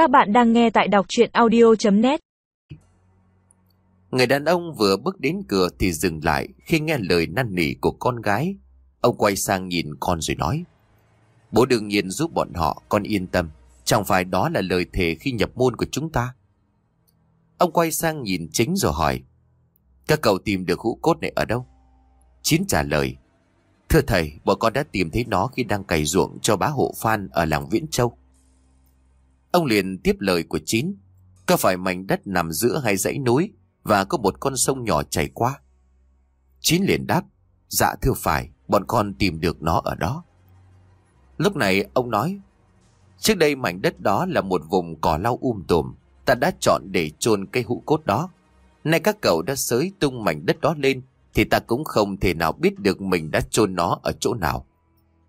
Các bạn đang nghe tại đọc chuyện audio.net Người đàn ông vừa bước đến cửa thì dừng lại khi nghe lời năn nỉ của con gái. Ông quay sang nhìn con rồi nói. Bố đương nhiên giúp bọn họ, con yên tâm. Chẳng phải đó là lời thề khi nhập môn của chúng ta. Ông quay sang nhìn chính rồi hỏi. Các cậu tìm được hũ cốt này ở đâu? Chín trả lời. Thưa thầy, bọn con đã tìm thấy nó khi đang cày ruộng cho bá hộ Phan ở làng Viễn Châu. Ông liền tiếp lời của Chín. Có phải mảnh đất nằm giữa hai dãy núi và có một con sông nhỏ chảy qua? Chín liền đáp. Dạ thưa phải, bọn con tìm được nó ở đó. Lúc này ông nói. Trước đây mảnh đất đó là một vùng cỏ lau um tùm. Ta đã chọn để chôn cây hũ cốt đó. Nay các cậu đã sới tung mảnh đất đó lên thì ta cũng không thể nào biết được mình đã chôn nó ở chỗ nào.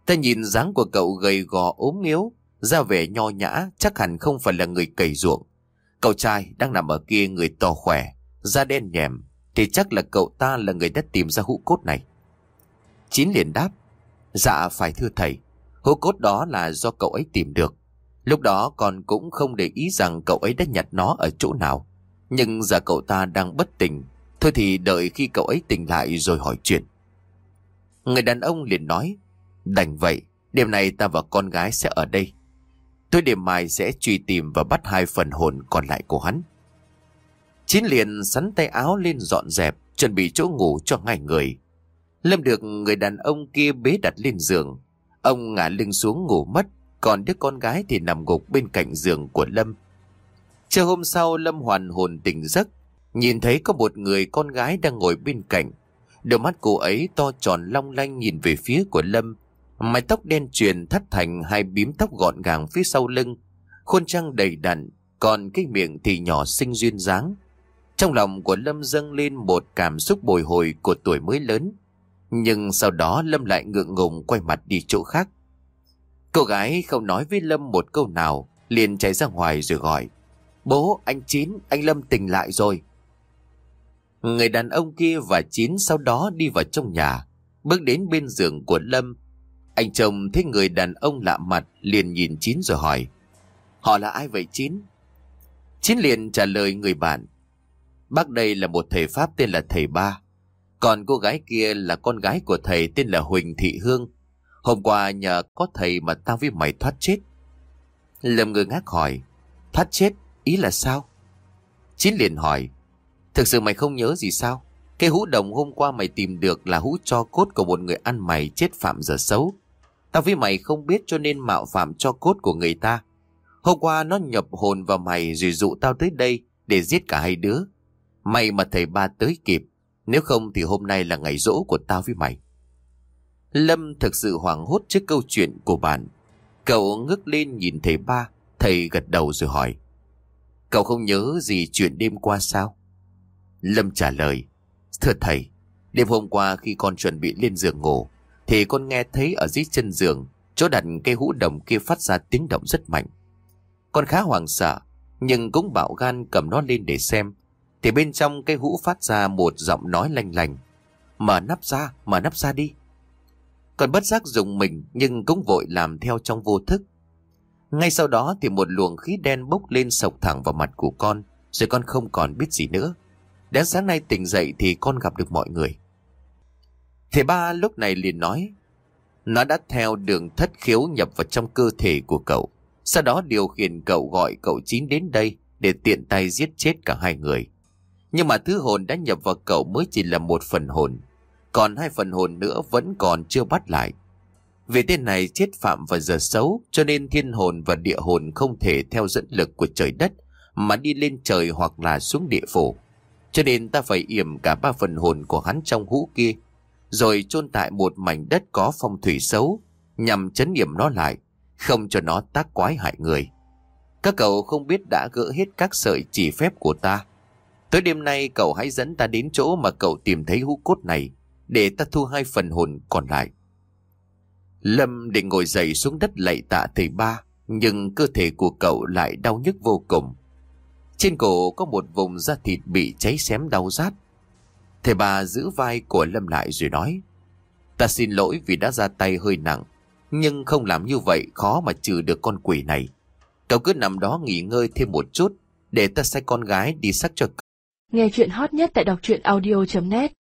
Ta nhìn dáng của cậu gầy gò ốm yếu, ra vẻ nho nhã, chắc hẳn không phải là người cày ruộng. Cậu trai đang nằm ở kia người to khỏe, da đen nhèm, thì chắc là cậu ta là người đã tìm ra hũ cốt này. Chín liền đáp, dạ phải thưa thầy, hũ cốt đó là do cậu ấy tìm được. Lúc đó con cũng không để ý rằng cậu ấy đã nhặt nó ở chỗ nào. Nhưng giờ cậu ta đang bất tỉnh, thôi thì đợi khi cậu ấy tỉnh lại rồi hỏi chuyện. Người đàn ông liền nói, đành vậy, đêm nay ta và con gái sẽ ở đây. Tôi đêm mai sẽ truy tìm và bắt hai phần hồn còn lại của hắn. Chín liền sắn tay áo lên dọn dẹp, chuẩn bị chỗ ngủ cho hai người. Lâm được người đàn ông kia bế đặt lên giường. Ông ngả lưng xuống ngủ mất, còn đứa con gái thì nằm gục bên cạnh giường của Lâm. Chờ hôm sau Lâm hoàn hồn tỉnh giấc, nhìn thấy có một người con gái đang ngồi bên cạnh. Đôi mắt cô ấy to tròn long lanh nhìn về phía của Lâm, Mái tóc đen truyền thắt thành hai bím tóc gọn gàng phía sau lưng, khuôn trăng đầy đặn, còn cái miệng thì nhỏ xinh duyên dáng. Trong lòng của Lâm dâng lên một cảm xúc bồi hồi của tuổi mới lớn. Nhưng sau đó Lâm lại ngượng ngùng quay mặt đi chỗ khác. Cô gái không nói với Lâm một câu nào, liền chạy ra ngoài rồi gọi. Bố, anh Chín, anh Lâm tỉnh lại rồi. Người đàn ông kia và Chín sau đó đi vào trong nhà, bước đến bên giường của Lâm anh chồng thấy người đàn ông lạ mặt, liền nhìn Chín rồi hỏi. Họ là ai vậy Chín? Chín liền trả lời người bạn. Bác đây là một thầy Pháp tên là thầy Ba. Còn cô gái kia là con gái của thầy tên là Huỳnh Thị Hương. Hôm qua nhờ có thầy mà tao với mày thoát chết. Lâm ngơ ngác hỏi. Thoát chết? Ý là sao? Chín liền hỏi. Thực sự mày không nhớ gì sao? Cái hũ đồng hôm qua mày tìm được là hũ cho cốt của một người ăn mày chết phạm giờ xấu. Tao với mày không biết cho nên mạo phạm cho cốt của người ta. Hôm qua nó nhập hồn vào mày rồi dụ tao tới đây để giết cả hai đứa. May mà thầy ba tới kịp, nếu không thì hôm nay là ngày rỗ của tao với mày. Lâm thực sự hoảng hốt trước câu chuyện của bạn. Cậu ngước lên nhìn thầy ba, thầy gật đầu rồi hỏi. Cậu không nhớ gì chuyện đêm qua sao? Lâm trả lời. Thưa thầy, đêm hôm qua khi con chuẩn bị lên giường ngủ, thì con nghe thấy ở dưới chân giường, chỗ đặt cây hũ đồng kia phát ra tiếng động rất mạnh. Con khá hoảng sợ, nhưng cũng bạo gan cầm nó lên để xem. Thì bên trong cây hũ phát ra một giọng nói lanh lành. Mở nắp ra, mở nắp ra đi. Con bất giác dùng mình nhưng cũng vội làm theo trong vô thức. Ngay sau đó thì một luồng khí đen bốc lên sộc thẳng vào mặt của con, rồi con không còn biết gì nữa. Đến sáng nay tỉnh dậy thì con gặp được mọi người. Thầy ba lúc này liền nói, nó đã theo đường thất khiếu nhập vào trong cơ thể của cậu. Sau đó điều khiển cậu gọi cậu Chín đến đây để tiện tay giết chết cả hai người. Nhưng mà thứ hồn đã nhập vào cậu mới chỉ là một phần hồn. Còn hai phần hồn nữa vẫn còn chưa bắt lại. Vì tên này chết phạm vào giờ xấu cho nên thiên hồn và địa hồn không thể theo dẫn lực của trời đất mà đi lên trời hoặc là xuống địa phủ. Cho nên ta phải yểm cả ba phần hồn của hắn trong hũ kia rồi chôn tại một mảnh đất có phong thủy xấu, nhằm chấn điểm nó lại, không cho nó tác quái hại người. Các cậu không biết đã gỡ hết các sợi chỉ phép của ta. Tới đêm nay cậu hãy dẫn ta đến chỗ mà cậu tìm thấy hũ cốt này, để ta thu hai phần hồn còn lại. Lâm định ngồi dậy xuống đất lạy tạ thầy ba, nhưng cơ thể của cậu lại đau nhức vô cùng. Trên cổ có một vùng da thịt bị cháy xém đau rát, Thầy bà giữ vai của Lâm lại rồi nói Ta xin lỗi vì đã ra tay hơi nặng Nhưng không làm như vậy khó mà trừ được con quỷ này Cậu cứ nằm đó nghỉ ngơi thêm một chút, để ta sai con gái đi sắc cho cậu. Nghe chuyện hot nhất tại đọc truyện audio.net